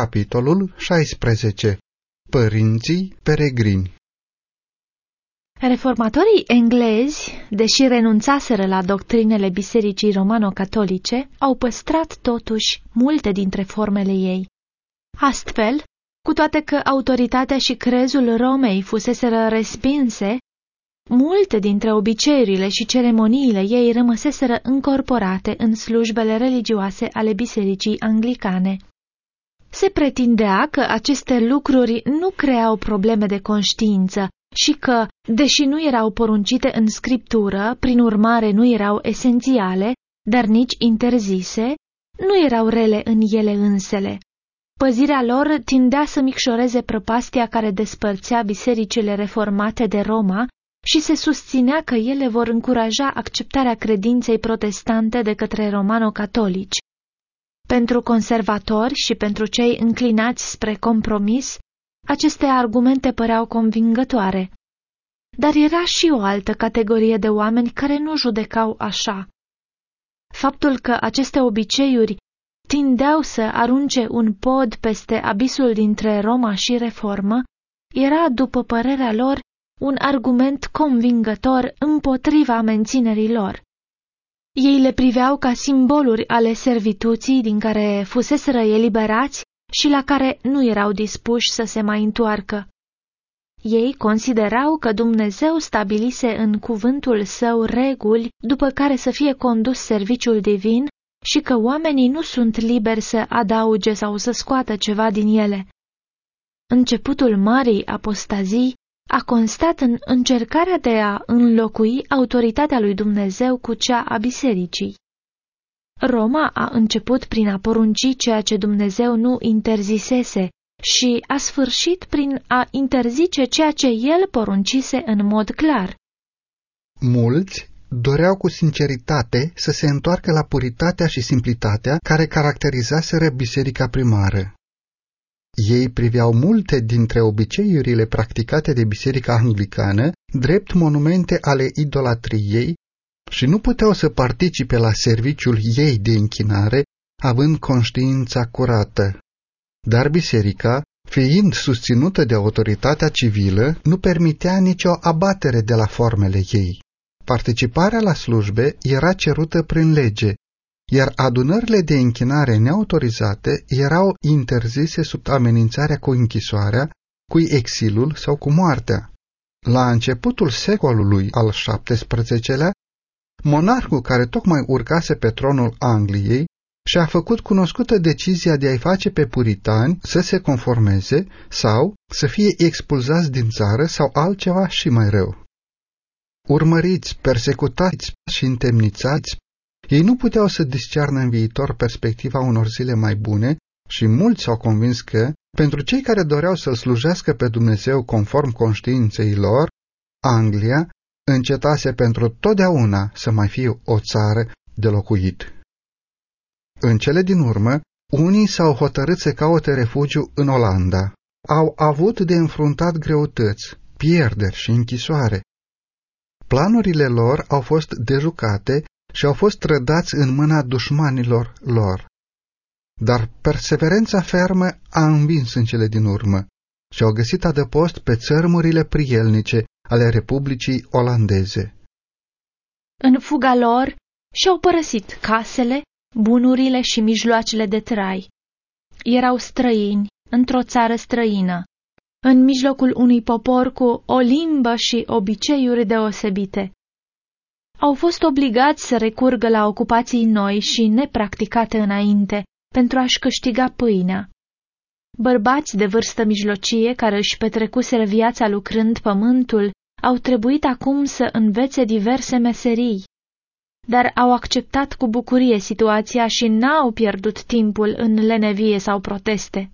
capitolul 16 Părinții peregrini Reformatorii englezi, deși renunțaseră la doctrinele bisericii romano-catolice, au păstrat totuși multe dintre formele ei. Astfel, cu toate că autoritatea și crezul Romei fuseseră respinse, multe dintre obiceiurile și ceremoniile ei rămăseseră încorporate în slujbele religioase ale bisericii anglicane. Se pretindea că aceste lucruri nu creau probleme de conștiință și că, deși nu erau poruncite în scriptură, prin urmare nu erau esențiale, dar nici interzise, nu erau rele în ele însele. Păzirea lor tindea să micșoreze prăpastia care despărțea bisericile reformate de Roma și se susținea că ele vor încuraja acceptarea credinței protestante de către romano-catolici. Pentru conservatori și pentru cei înclinați spre compromis, aceste argumente păreau convingătoare. Dar era și o altă categorie de oameni care nu judecau așa. Faptul că aceste obiceiuri tindeau să arunce un pod peste abisul dintre Roma și Reformă era, după părerea lor, un argument convingător împotriva menținerii lor. Ei le priveau ca simboluri ale servituții din care fuseseră eliberați și la care nu erau dispuși să se mai întoarcă. Ei considerau că Dumnezeu stabilise în cuvântul său reguli după care să fie condus serviciul divin și că oamenii nu sunt liberi să adauge sau să scoată ceva din ele. Începutul marii apostazii a constat în încercarea de a înlocui autoritatea lui Dumnezeu cu cea a bisericii. Roma a început prin a porunci ceea ce Dumnezeu nu interzisese și a sfârșit prin a interzice ceea ce el poruncise în mod clar. Mulți doreau cu sinceritate să se întoarcă la puritatea și simplitatea care caracterizaseră biserica primară. Ei priveau multe dintre obiceiurile practicate de biserica anglicană drept monumente ale idolatriei și nu puteau să participe la serviciul ei de închinare, având conștiința curată. Dar biserica, fiind susținută de autoritatea civilă, nu permitea nicio abatere de la formele ei. Participarea la slujbe era cerută prin lege, iar adunările de închinare neautorizate erau interzise sub amenințarea cu închisoarea, cu exilul sau cu moartea. La începutul secolului al XVII-lea, monarhul care tocmai urcase pe tronul Angliei și-a făcut cunoscută decizia de a-i face pe puritani să se conformeze sau să fie expulzați din țară sau altceva și mai rău. Urmăriți, persecutați și întemnițați, ei nu puteau să discearnă în viitor perspectiva unor zile mai bune și mulți s-au convins că, pentru cei care doreau să-L slujească pe Dumnezeu conform conștiinței lor, Anglia încetase pentru totdeauna să mai fie o țară de locuit. În cele din urmă, unii s-au hotărât să caute refugiu în Olanda. Au avut de înfruntat greutăți, pierderi și închisoare. Planurile lor au fost dejucate și au fost trădați în mâna dușmanilor lor. Dar perseverența fermă a învins în cele din urmă și au găsit adăpost pe țărmurile prielnice ale Republicii Olandeze. În fuga lor și-au părăsit casele, bunurile și mijloacele de trai. Erau străini într-o țară străină, în mijlocul unui popor cu o limbă și obiceiuri deosebite. Au fost obligați să recurgă la ocupații noi și nepracticate înainte pentru a-și câștiga pâinea. Bărbați de vârstă mijlocie care își petrecuseră viața lucrând pământul au trebuit acum să învețe diverse meserii, dar au acceptat cu bucurie situația și n-au pierdut timpul în lenevie sau proteste.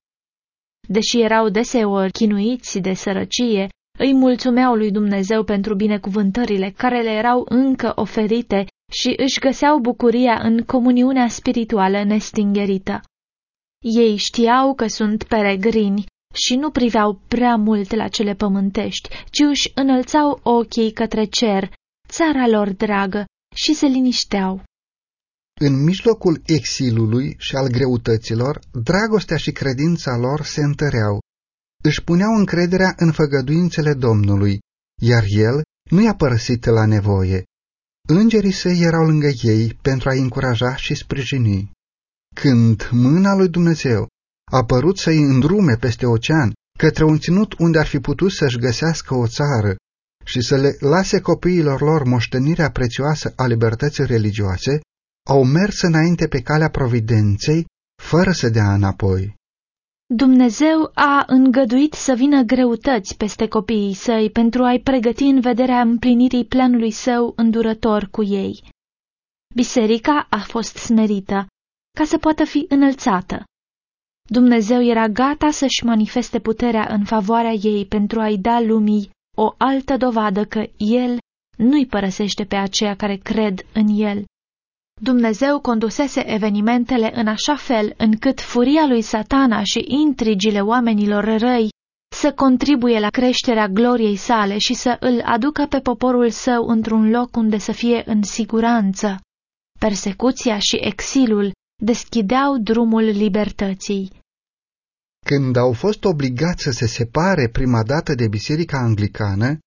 Deși erau deseori chinuiți de sărăcie, îi mulțumeau lui Dumnezeu pentru binecuvântările care le erau încă oferite și își găseau bucuria în comuniunea spirituală nestingerită. Ei știau că sunt peregrini și nu priveau prea mult la cele pământești, ci își înălțau ochii către cer, țara lor dragă, și se linișteau. În mijlocul exilului și al greutăților, dragostea și credința lor se întăreau. Își puneau încrederea în făgăduințele Domnului, iar el nu i-a părăsit la nevoie. Îngerii săi erau lângă ei pentru a-i încuraja și sprijini. Când mâna lui Dumnezeu a părut să-i îndrume peste ocean, către un ținut unde ar fi putut să-și găsească o țară și să le lase copiilor lor moștenirea prețioasă a libertății religioase, au mers înainte pe calea providenței, fără să dea înapoi. Dumnezeu a îngăduit să vină greutăți peste copiii săi pentru a-i pregăti în vederea împlinirii planului său îndurător cu ei. Biserica a fost smerită ca să poată fi înălțată. Dumnezeu era gata să-și manifeste puterea în favoarea ei pentru a-i da lumii o altă dovadă că El nu-i părăsește pe aceia care cred în El. Dumnezeu condusese evenimentele în așa fel încât furia lui satana și intrigile oamenilor răi să contribuie la creșterea gloriei sale și să îl aducă pe poporul său într-un loc unde să fie în siguranță. Persecuția și exilul deschideau drumul libertății. Când au fost obligați să se separe prima dată de biserica anglicană,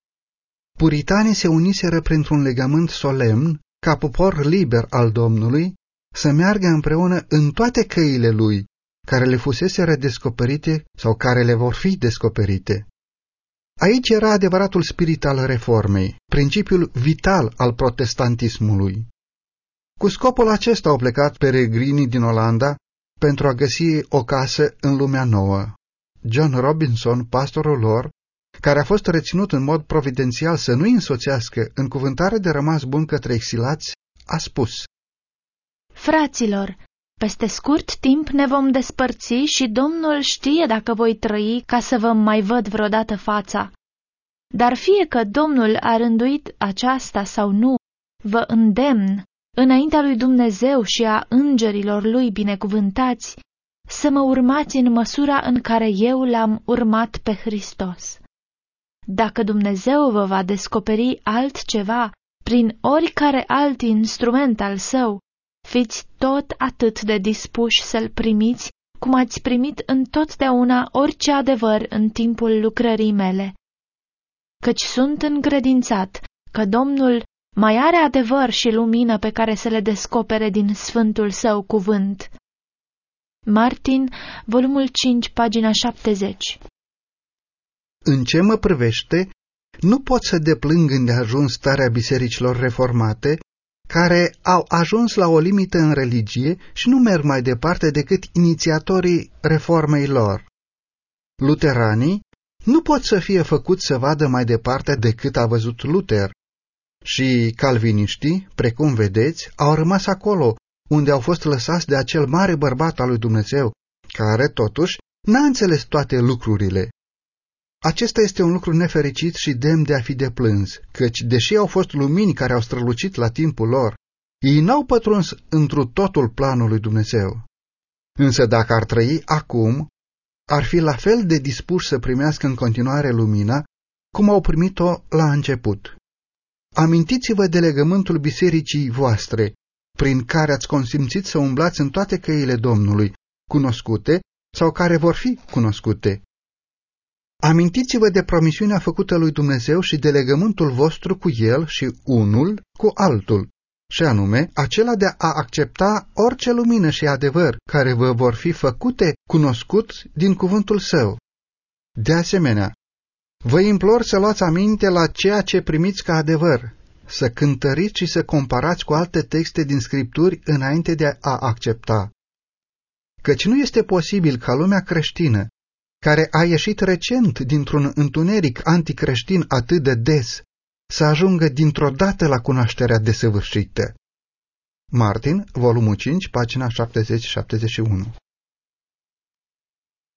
puritanii se uniseră printr-un legământ solemn ca popor liber al Domnului să meargă împreună în toate căile lui, care le fusese redescoperite sau care le vor fi descoperite. Aici era adevăratul spirit al reformei, principiul vital al protestantismului. Cu scopul acesta au plecat peregrinii din Olanda pentru a găsi o casă în lumea nouă. John Robinson, pastorul lor, care a fost reținut în mod providențial să nu-i însoțească în cuvântare de rămas bun către exilați, a spus Fraților, peste scurt timp ne vom despărți și Domnul știe dacă voi trăi ca să vă mai văd vreodată fața. Dar fie că Domnul a rânduit aceasta sau nu, vă îndemn înaintea lui Dumnezeu și a îngerilor lui binecuvântați, să mă urmați în măsura în care eu l-am urmat pe Hristos. Dacă Dumnezeu vă va descoperi altceva prin oricare alt instrument al său, fiți tot atât de dispuși să-l primiți cum ați primit întotdeauna orice adevăr în timpul lucrării mele. Căci sunt încredințat că Domnul mai are adevăr și lumină pe care să le descopere din sfântul său cuvânt. Martin, volumul 5, pagina 70 În ce mă privește, nu pot să deplâng îndeajuns starea bisericilor reformate, care au ajuns la o limită în religie și nu merg mai departe decât inițiatorii reformei lor. Luteranii nu pot să fie făcuți să vadă mai departe decât a văzut Luther, și calviniștii, precum vedeți, au rămas acolo, unde au fost lăsați de acel mare bărbat al lui Dumnezeu, care, totuși, n-a înțeles toate lucrurile. Acesta este un lucru nefericit și demn de a fi deplâns, căci, deși au fost lumini care au strălucit la timpul lor, ei n-au pătruns întru totul planul lui Dumnezeu. Însă dacă ar trăi acum, ar fi la fel de dispuși să primească în continuare lumina, cum au primit-o la început. Amintiți-vă de legământul bisericii voastre, prin care ați consimțit să umblați în toate căile Domnului, cunoscute sau care vor fi cunoscute. Amintiți-vă de promisiunea făcută lui Dumnezeu și de legământul vostru cu El și unul cu altul, și anume acela de a accepta orice lumină și adevăr care vă vor fi făcute cunoscut din cuvântul său. De asemenea, Vă implor să luați aminte la ceea ce primiți ca adevăr, să cântăriți și să comparați cu alte texte din Scripturi înainte de a accepta. Căci nu este posibil ca lumea creștină, care a ieșit recent dintr-un întuneric anticreștin atât de des, să ajungă dintr-o dată la cunoașterea desăvârșită. Martin, volumul 5, pagina 70-71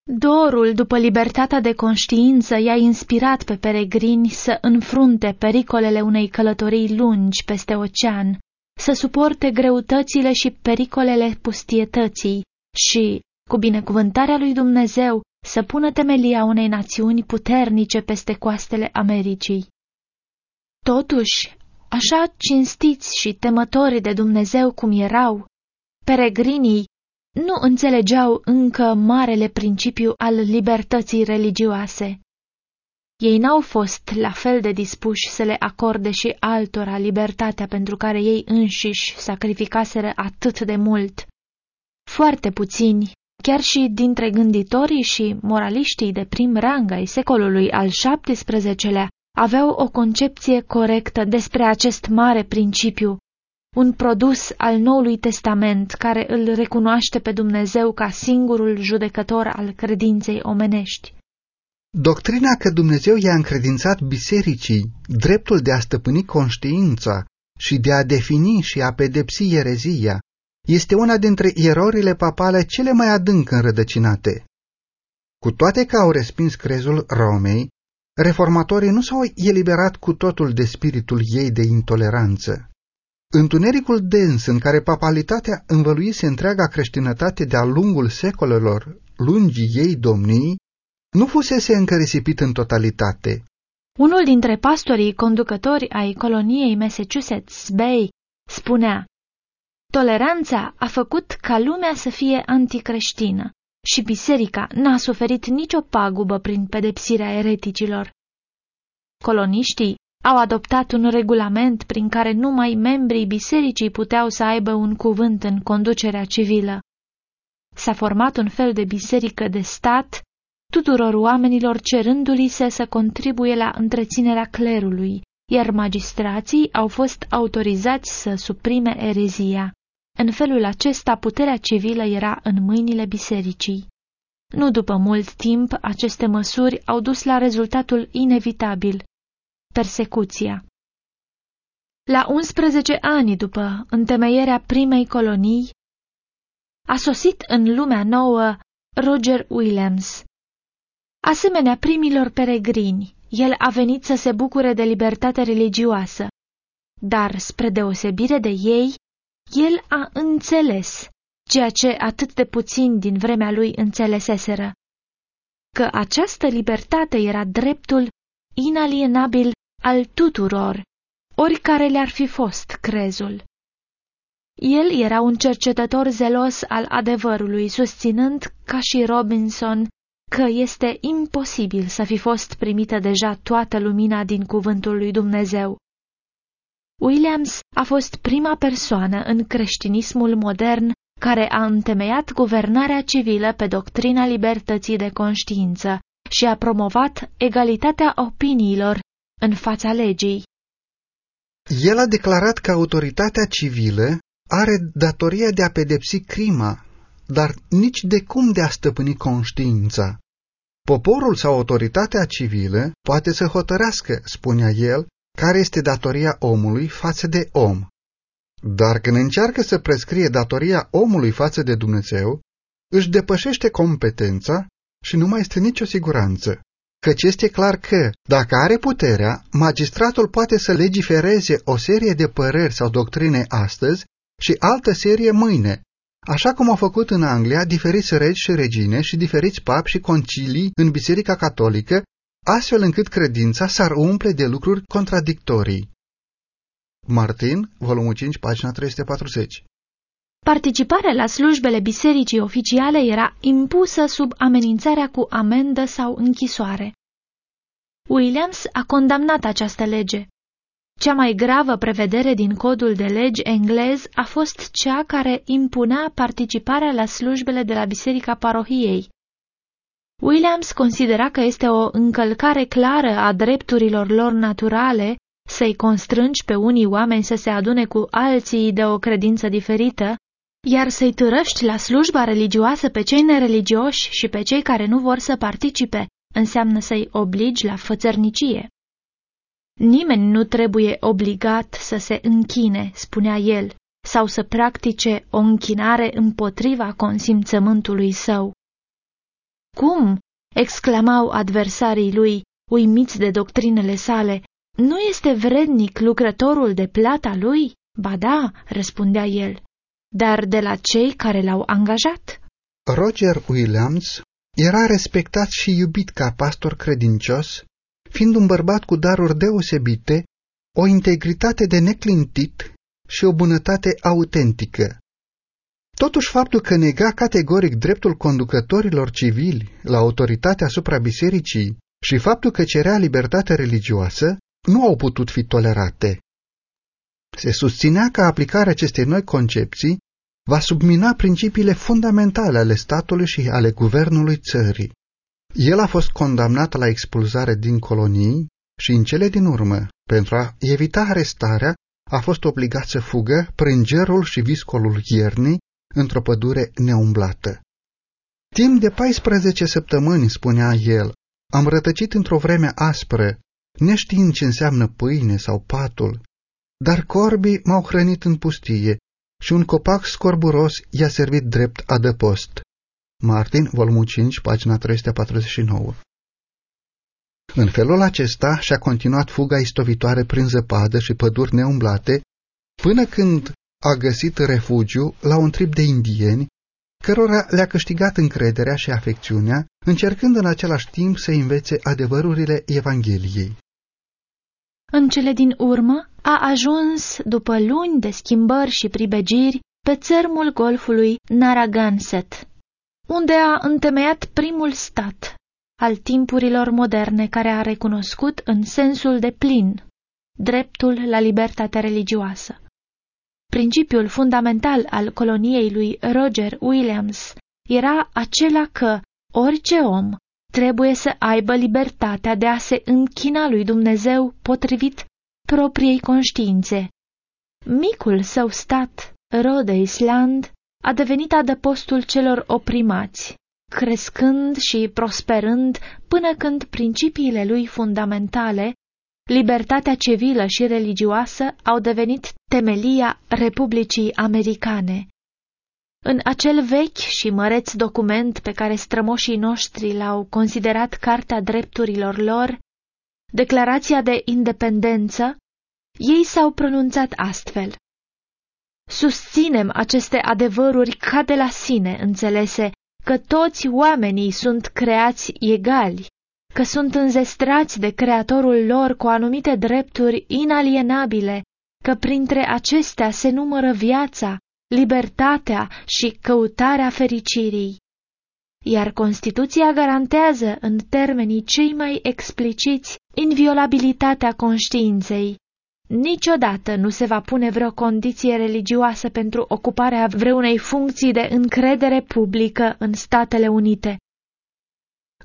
Dorul după libertatea de conștiință i-a inspirat pe peregrini să înfrunte pericolele unei călătorii lungi peste ocean, să suporte greutățile și pericolele pustietății și, cu binecuvântarea lui Dumnezeu, să pună temelia unei națiuni puternice peste coastele Americii. Totuși, așa cinstiți și temători de Dumnezeu cum erau, peregrinii nu înțelegeau încă marele principiu al libertății religioase. Ei n-au fost la fel de dispuși să le acorde și altora libertatea pentru care ei înșiși sacrificaseră atât de mult. Foarte puțini, chiar și dintre gânditorii și moraliștii de prim rang ai secolului al XVII-lea, aveau o concepție corectă despre acest mare principiu, un produs al Noului Testament care îl recunoaște pe Dumnezeu ca singurul judecător al credinței omenești. Doctrina că Dumnezeu i-a încredințat bisericii dreptul de a stăpâni conștiința și de a defini și a pedepsi erezia este una dintre erorile papale cele mai adânc înrădăcinate. Cu toate că au respins crezul Romei, reformatorii nu s-au eliberat cu totul de spiritul ei de intoleranță. Întunericul dens în care papalitatea învăluise întreaga creștinătate de-a lungul secolelor lungii ei domnii, nu fusese încă risipit în totalitate. Unul dintre pastorii conducători ai coloniei Massachusetts Bay spunea Toleranța a făcut ca lumea să fie anticreștină și biserica n-a suferit nicio pagubă prin pedepsirea ereticilor. Coloniștii au adoptat un regulament prin care numai membrii bisericii puteau să aibă un cuvânt în conducerea civilă. S-a format un fel de biserică de stat, tuturor oamenilor cerându-li se să contribuie la întreținerea clerului, iar magistrații au fost autorizați să suprime erezia. În felul acesta, puterea civilă era în mâinile bisericii. Nu după mult timp, aceste măsuri au dus la rezultatul inevitabil, persecuția. La 11 ani după întemeierea primei colonii, a sosit în lumea nouă Roger Williams. Asemenea primilor peregrini, el a venit să se bucure de libertate religioasă, dar, spre deosebire de ei, el a înțeles ceea ce atât de puțin din vremea lui înțeleseseră, că această libertate era dreptul inalienabil al tuturor, oricare le-ar fi fost crezul. El era un cercetător zelos al adevărului, susținând, ca și Robinson, că este imposibil să fi fost primită deja toată lumina din cuvântul lui Dumnezeu. Williams a fost prima persoană în creștinismul modern care a întemeiat guvernarea civilă pe doctrina libertății de conștiință și a promovat egalitatea opiniilor în fața legii. El a declarat că autoritatea civilă are datoria de a pedepsi crima, dar nici de cum de a stăpâni conștiința. Poporul sau autoritatea civilă poate să hotărească, spunea el, care este datoria omului față de om. Dar când încearcă să prescrie datoria omului față de Dumnezeu, își depășește competența și nu mai este nicio siguranță. Căci este clar că, dacă are puterea, magistratul poate să legifereze o serie de păreri sau doctrine astăzi și altă serie mâine, așa cum au făcut în Anglia diferiți regi și regine și diferiți papi și concilii în Biserica Catolică, astfel încât credința s-ar umple de lucruri contradictorii. Martin, volumul 5, pagina 340 Participarea la slujbele bisericii oficiale era impusă sub amenințarea cu amendă sau închisoare. Williams a condamnat această lege. Cea mai gravă prevedere din codul de legi englez a fost cea care impunea participarea la slujbele de la biserica parohiei. Williams considera că este o încălcare clară a drepturilor lor naturale să-i constrângi pe unii oameni să se adune cu alții de o credință diferită, iar să-i târăști la slujba religioasă pe cei nereligioși și pe cei care nu vor să participe, înseamnă să-i obligi la fățărnicie. Nimeni nu trebuie obligat să se închine, spunea el, sau să practice o închinare împotriva consimțământului său. Cum? exclamau adversarii lui, uimiți de doctrinele sale. Nu este vrednic lucrătorul de plata lui? Ba da, răspundea el, dar de la cei care l-au angajat. Roger Williams era respectat și iubit ca pastor credincios, fiind un bărbat cu daruri deosebite, o integritate de neclintit și o bunătate autentică. Totuși, faptul că nega categoric dreptul conducătorilor civili la autoritatea asupra bisericii și faptul că cerea libertate religioasă nu au putut fi tolerate. Se susținea că aplicarea acestei noi concepții va submina principiile fundamentale ale statului și ale guvernului țării. El a fost condamnat la expulzare din colonii și în cele din urmă, pentru a evita arestarea, a fost obligat să fugă prin gerul și viscolul iernii într-o pădure neumblată. Timp de 14 săptămâni, spunea el, am rătăcit într-o vreme aspră, neștiind ce înseamnă pâine sau patul, dar corbii m-au hrănit în pustie și un copac scorburos i-a servit drept adăpost. Martin, volumul 5, pagina 349 În felul acesta și-a continuat fuga istovitoare prin zăpadă și păduri neumblate, până când a găsit refugiu la un trip de indieni, cărora le-a câștigat încrederea și afecțiunea, încercând în același timp să învețe adevărurile Evangheliei. În cele din urmă, a ajuns, după luni de schimbări și pribegiri, pe țărmul golfului Narragansett, unde a întemeiat primul stat al timpurilor moderne care a recunoscut în sensul de plin dreptul la libertatea religioasă. Principiul fundamental al coloniei lui Roger Williams era acela că orice om trebuie să aibă libertatea de a se închina lui Dumnezeu potrivit propriei conștiințe. Micul său stat, Rhode Island, a devenit adăpostul celor oprimați, crescând și prosperând până când principiile lui fundamentale, libertatea civilă și religioasă, au devenit temelia Republicii Americane. În acel vechi și măreț document pe care strămoșii noștri l-au considerat Carta Drepturilor lor, Declarația de Independență, ei s-au pronunțat astfel. Susținem aceste adevăruri ca de la sine înțelese că toți oamenii sunt creați egali, că sunt înzestrați de Creatorul lor cu anumite drepturi inalienabile, că printre acestea se numără viața, libertatea și căutarea fericirii. Iar Constituția garantează în termenii cei mai expliciți inviolabilitatea conștiinței. Niciodată nu se va pune vreo condiție religioasă pentru ocuparea vreunei funcții de încredere publică în Statele Unite.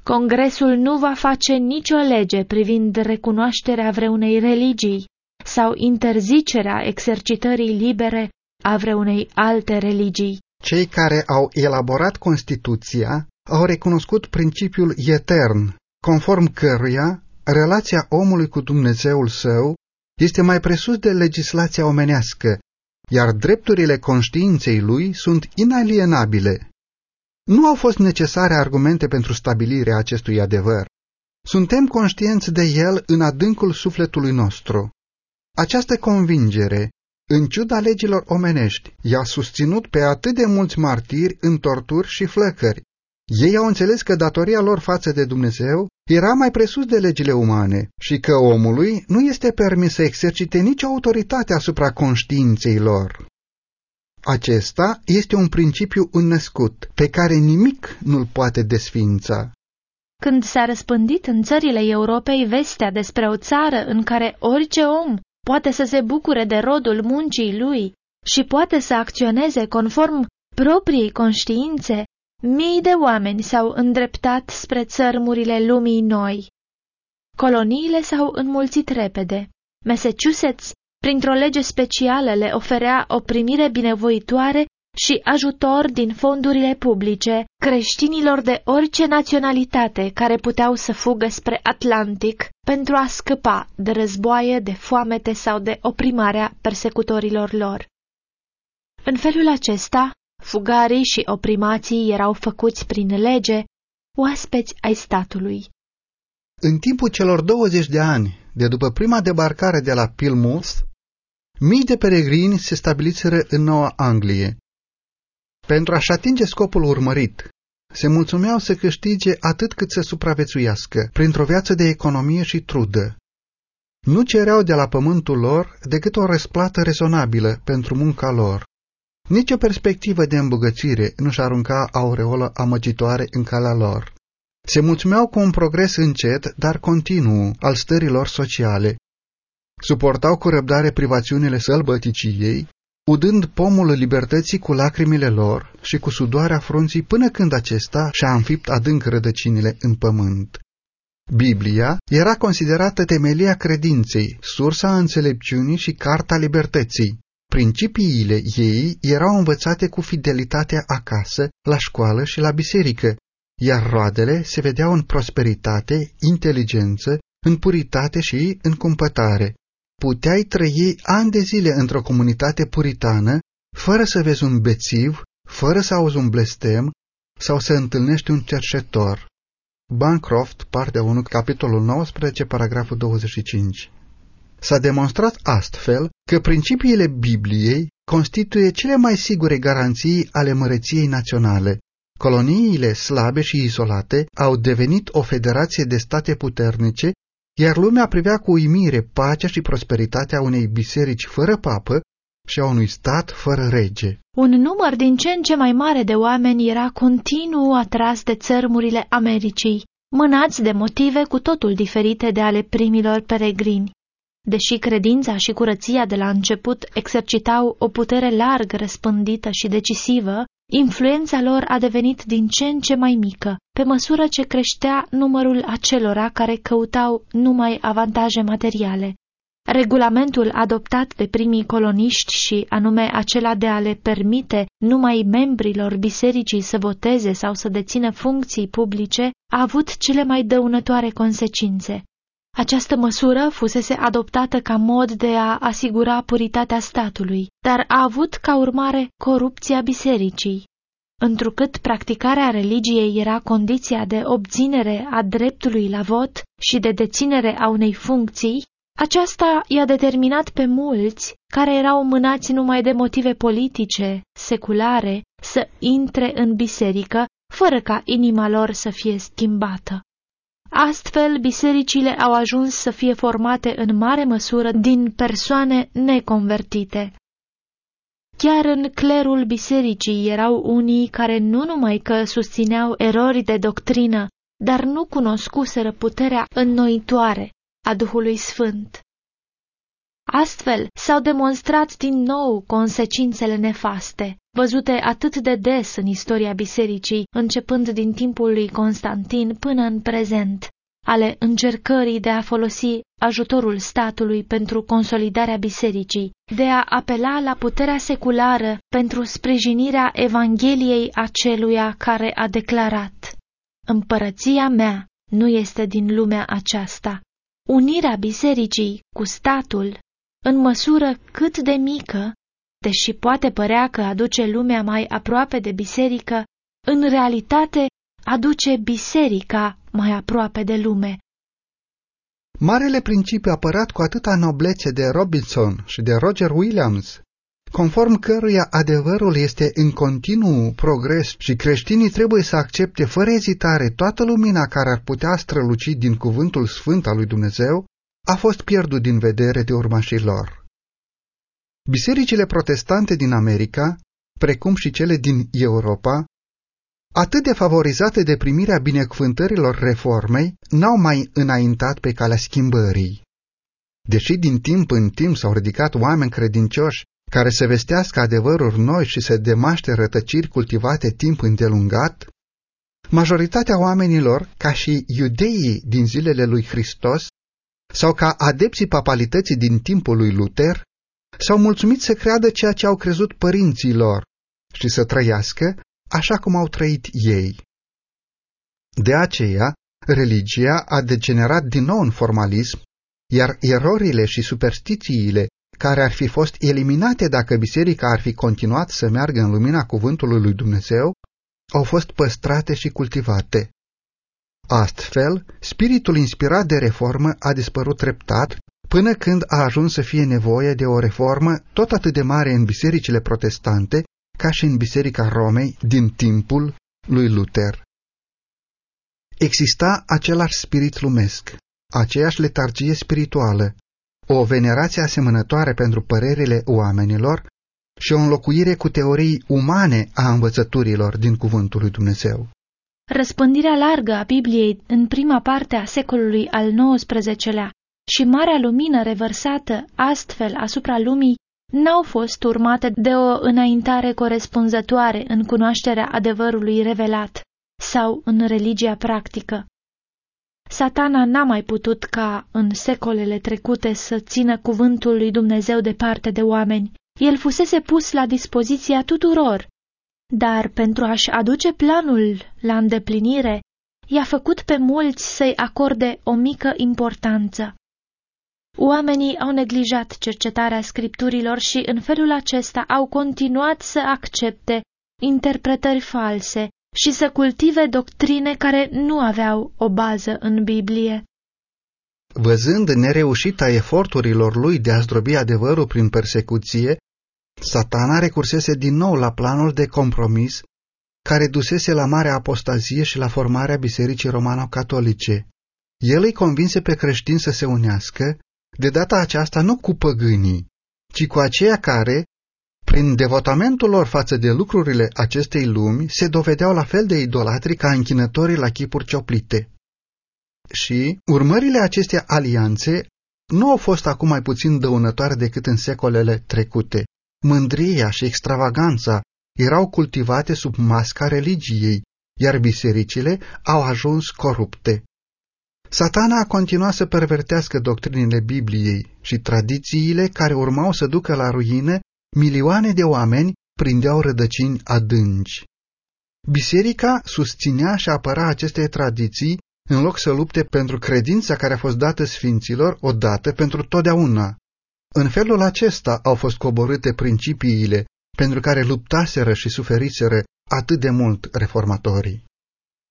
Congresul nu va face nicio lege privind recunoașterea vreunei religii sau interzicerea exercitării libere a vreunei alte religii. Cei care au elaborat Constituția au recunoscut principiul etern, conform căruia relația omului cu Dumnezeul său este mai presus de legislația omenească, iar drepturile conștiinței lui sunt inalienabile. Nu au fost necesare argumente pentru stabilirea acestui adevăr. Suntem conștienți de el în adâncul sufletului nostru. Această convingere în ciuda legilor omenești, i-a susținut pe atât de mulți martiri în torturi și flăcări. Ei au înțeles că datoria lor față de Dumnezeu era mai presus de legile umane și că omului nu este permis să exercite nicio autoritate asupra conștiinței lor. Acesta este un principiu înnăscut, pe care nimic nu-l poate desfința. Când s-a răspândit în țările Europei vestea despre o țară în care orice om poate să se bucure de rodul muncii lui și poate să acționeze conform propriei conștiințe, mii de oameni s-au îndreptat spre țărmurile lumii noi. Coloniile s-au înmulțit repede. Massachusetts, printr-o lege specială, le oferea o primire binevoitoare și ajutor din fondurile publice creștinilor de orice naționalitate care puteau să fugă spre Atlantic pentru a scăpa de războaie, de foamete sau de oprimarea persecutorilor lor. În felul acesta, fugarii și oprimații erau făcuți prin lege oaspeți ai statului. În timpul celor 20 de ani de după prima debarcare de la Pilmouth, mii de peregrini se stabiliseră în Noua Anglie, pentru a-și atinge scopul urmărit, se mulțumeau să câștige atât cât să supraviețuiască, printr-o viață de economie și trudă. Nu cereau de la pământul lor decât o răsplată rezonabilă pentru munca lor. Nici o perspectivă de îmbogățire nu-și arunca aureolă amăgitoare în calea lor. Se mulțumeau cu un progres încet, dar continuu, al stărilor sociale. Suportau cu răbdare privațiunile sălbăticiei, udând pomul libertății cu lacrimile lor și cu sudoarea frunții până când acesta și-a înfipt adânc rădăcinile în pământ. Biblia era considerată temelia credinței, sursa înțelepciunii și carta libertății. Principiile ei erau învățate cu fidelitate acasă, la școală și la biserică, iar roadele se vedeau în prosperitate, inteligență, în puritate și în cumpătare. Puteai trăi ani de zile într-o comunitate puritană, fără să vezi un bețiv, fără să auzi un blestem sau să întâlnești un cerșetor. Bancroft, partea 1, capitolul 19, paragraful 25. S-a demonstrat astfel că principiile Bibliei constituie cele mai sigure garanții ale măreției naționale. Coloniile slabe și izolate au devenit o federație de state puternice, iar lumea privea cu uimire pacea și prosperitatea unei biserici fără papă și a unui stat fără rege. Un număr din ce în ce mai mare de oameni era continuu atras de țărmurile Americii, mânați de motive cu totul diferite de ale primilor peregrini. Deși credința și curăția de la început exercitau o putere larg răspândită și decisivă, influența lor a devenit din ce în ce mai mică, pe măsură ce creștea numărul acelora care căutau numai avantaje materiale. Regulamentul adoptat de primii coloniști și anume acela de a le permite numai membrilor bisericii să voteze sau să dețină funcții publice a avut cele mai dăunătoare consecințe. Această măsură fusese adoptată ca mod de a asigura puritatea statului, dar a avut ca urmare corupția bisericii. Întrucât practicarea religiei era condiția de obținere a dreptului la vot și de deținere a unei funcții, aceasta i-a determinat pe mulți, care erau mânați numai de motive politice, seculare, să intre în biserică, fără ca inima lor să fie schimbată. Astfel, bisericile au ajuns să fie formate în mare măsură din persoane neconvertite. Chiar în clerul bisericii erau unii care nu numai că susțineau erori de doctrină, dar nu cunoscuseră puterea înnoitoare a Duhului Sfânt. Astfel s-au demonstrat din nou consecințele nefaste, văzute atât de des în istoria bisericii, începând din timpul lui Constantin până în prezent, ale încercării de a folosi ajutorul statului pentru consolidarea bisericii, de a apela la puterea seculară pentru sprijinirea Evangheliei aceluia care a declarat Împărăția mea nu este din lumea aceasta. Unirea bisericii cu statul, în măsură cât de mică, deși poate părea că aduce lumea mai aproape de biserică, în realitate aduce biserica mai aproape de lume. Marele principiu apărat cu atâta noblețe de Robinson și de Roger Williams, conform căruia adevărul este în continuu progres și creștinii trebuie să accepte fără ezitare toată lumina care ar putea străluci din cuvântul sfânt al lui Dumnezeu, a fost pierdut din vedere de urmașii lor. Bisericile protestante din America, precum și cele din Europa, atât de favorizate de primirea binecuvântărilor reformei, n-au mai înaintat pe calea schimbării. Deși din timp în timp s-au ridicat oameni credincioși care să vestească adevăruri noi și să demaște rătăciri cultivate timp îndelungat, majoritatea oamenilor, ca și iudeii din zilele lui Hristos, sau ca adepții papalității din timpul lui Luther, s-au mulțumit să creadă ceea ce au crezut părinții lor și să trăiască așa cum au trăit ei. De aceea, religia a degenerat din nou în formalism, iar erorile și superstițiile care ar fi fost eliminate dacă biserica ar fi continuat să meargă în lumina cuvântului lui Dumnezeu, au fost păstrate și cultivate. Astfel, spiritul inspirat de reformă a dispărut treptat până când a ajuns să fie nevoie de o reformă tot atât de mare în bisericile protestante ca și în Biserica Romei din timpul lui Luther. Exista același spirit lumesc, aceeași letargie spirituală, o venerație asemănătoare pentru părerile oamenilor și o înlocuire cu teorii umane a învățăturilor din Cuvântul lui Dumnezeu. Răspândirea largă a Bibliei în prima parte a secolului al XIX-lea și marea lumină revărsată astfel asupra lumii n-au fost urmate de o înaintare corespunzătoare în cunoașterea adevărului revelat sau în religia practică. Satana n-a mai putut ca în secolele trecute să țină cuvântul lui Dumnezeu departe de oameni. El fusese pus la dispoziția tuturor, dar pentru a-și aduce planul la îndeplinire, i-a făcut pe mulți să-i acorde o mică importanță. Oamenii au neglijat cercetarea scripturilor și în felul acesta au continuat să accepte interpretări false și să cultive doctrine care nu aveau o bază în Biblie. Văzând nereușita eforturilor lui de a zdrobi adevărul prin persecuție, satana recursese din nou la planul de compromis care dusese la marea apostazie și la formarea Bisericii Romano-Catolice. El îi convinse pe creștini să se unească, de data aceasta nu cu păgânii, ci cu aceia care, prin devotamentul lor față de lucrurile acestei lumi, se dovedeau la fel de idolatri ca închinătorii la chipuri cioplite. Și urmările acestei alianțe nu au fost acum mai puțin dăunătoare decât în secolele trecute. Mândria și extravaganța erau cultivate sub masca religiei, iar bisericile au ajuns corupte. Satana a continuat să pervertească doctrinile Bibliei și tradițiile care urmau să ducă la ruină milioane de oameni prindeau rădăcini adânci. Biserica susținea și apăra aceste tradiții în loc să lupte pentru credința care a fost dată sfinților odată pentru totdeauna. În felul acesta au fost coborâte principiile pentru care luptaseră și suferiseră atât de mult reformatorii.